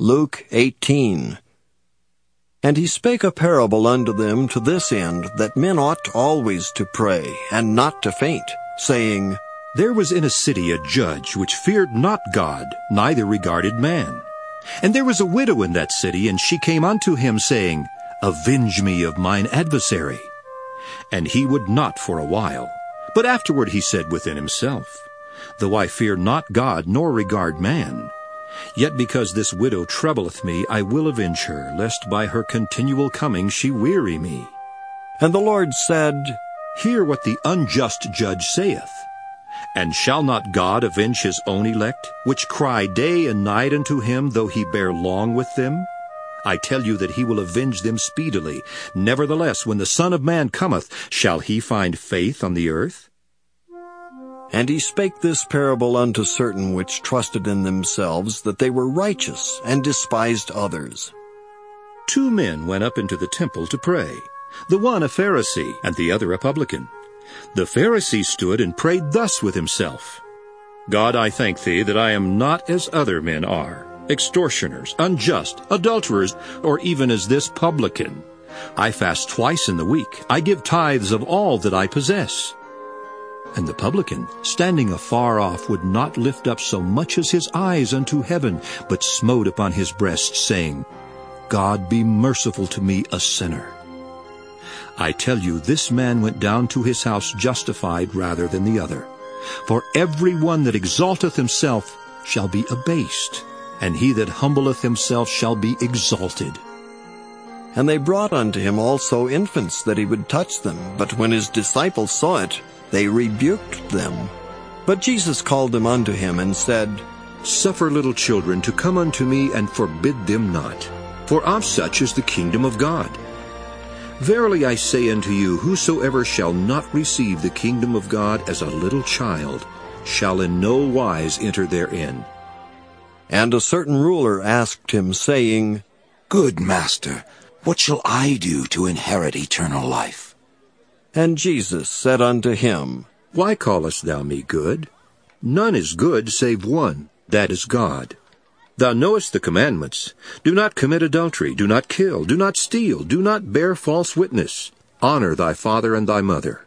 Luke 18. And he spake a parable unto them to this end, that men ought always to pray, and not to faint, saying, There was in a city a judge which feared not God, neither regarded man. And there was a widow in that city, and she came unto him, saying, Avenge me of mine adversary. And he would not for a while. But afterward he said within himself, Though I fear not God, nor regard man, Yet because this widow troubleth me, I will avenge her, lest by her continual coming she weary me. And the Lord said, Hear what the unjust judge saith. And shall not God avenge his own elect, which cry day and night unto him, though he bear long with them? I tell you that he will avenge them speedily. Nevertheless, when the Son of Man cometh, shall he find faith on the earth? And he spake this parable unto certain which trusted in themselves that they were righteous, and despised others. Two men went up into the temple to pray, the one a Pharisee, and the other a publican. The Pharisee stood and prayed thus with himself, God, I thank thee that I am not as other men are, extortioners, unjust, adulterers, or even as this publican. I fast twice in the week. I give tithes of all that I possess. And the publican, standing afar off, would not lift up so much as his eyes unto heaven, but smote upon his breast, saying, God be merciful to me, a sinner. I tell you, this man went down to his house justified rather than the other. For every one that exalteth himself shall be abased, and he that humbleth himself shall be exalted. And they brought unto him also infants that he would touch them. But when his disciples saw it, they rebuked them. But Jesus called them unto him and said, Suffer little children to come unto me, and forbid them not. For of such is the kingdom of God. Verily I say unto you, whosoever shall not receive the kingdom of God as a little child, shall in no wise enter therein. And a certain ruler asked him, saying, Good master, what shall I do to inherit eternal life? And Jesus said unto him, Why callest thou me good? None is good save one, that is God. Thou knowest the commandments. Do not commit adultery, do not kill, do not steal, do not bear false witness. Honor thy father and thy mother.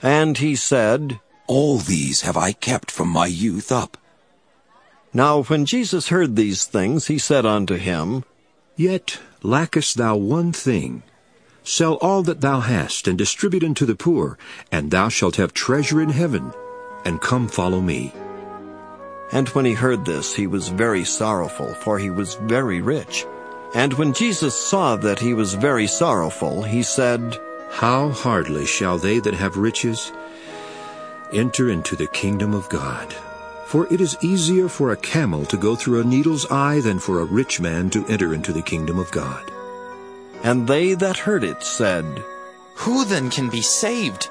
And he said, All these have I kept from my youth up. Now when Jesus heard these things, he said unto him, Yet lackest thou one thing. Sell all that thou hast, and distribute unto the poor, and thou shalt have treasure in heaven. And come follow me. And when he heard this, he was very sorrowful, for he was very rich. And when Jesus saw that he was very sorrowful, he said, How hardly shall they that have riches enter into the kingdom of God? For it is easier for a camel to go through a needle's eye than for a rich man to enter into the kingdom of God. And they that heard it said, Who then can be saved?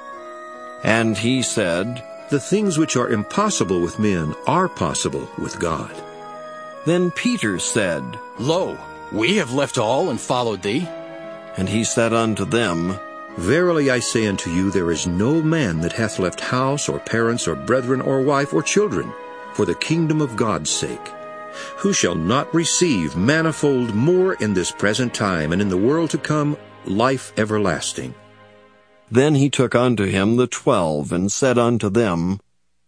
And he said, The things which are impossible with men are possible with God. Then Peter said, Lo, we have left all and followed thee. And he said unto them, Verily I say unto you, there is no man that hath left house, or parents, or brethren, or wife, or children, for the kingdom of God's sake, who shall not receive manifold more in this present time, and in the world to come life everlasting. Then he took unto him the twelve, and said unto them,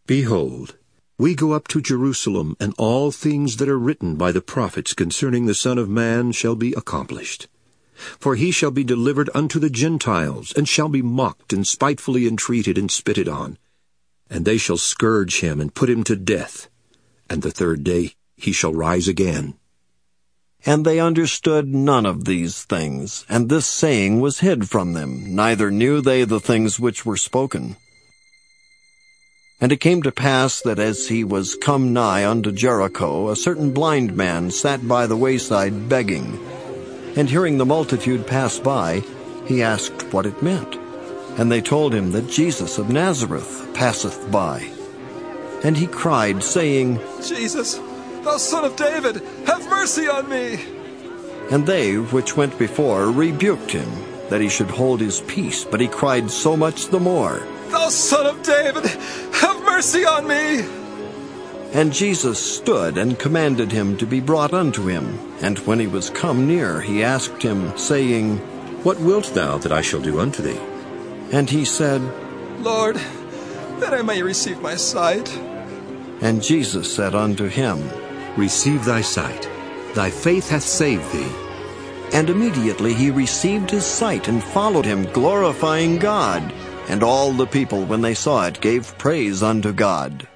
Behold, we go up to Jerusalem, and all things that are written by the prophets concerning the Son of Man shall be accomplished. For he shall be delivered unto the Gentiles, and shall be mocked, and spitefully entreated, and spitted on. And they shall scourge him, and put him to death. And the third day he shall rise again. And they understood none of these things, and this saying was hid from them, neither knew they the things which were spoken. And it came to pass that as he was come nigh unto Jericho, a certain blind man sat by the wayside begging. And hearing the multitude pass by, he asked what it meant. And they told him that Jesus of Nazareth passeth by. And he cried, saying, Jesus, thou son of David, have mercy on me. And they which went before rebuked him, that he should hold his peace. But he cried so much the more, Thou son of David, have mercy on me. And Jesus stood and commanded him to be brought unto him. And when he was come near, he asked him, saying, What wilt thou that I shall do unto thee? And he said, Lord, that I may receive my sight. And Jesus said unto him, Receive thy sight. Thy faith hath saved thee. And immediately he received his sight and followed him, glorifying God. And all the people, when they saw it, gave praise unto God.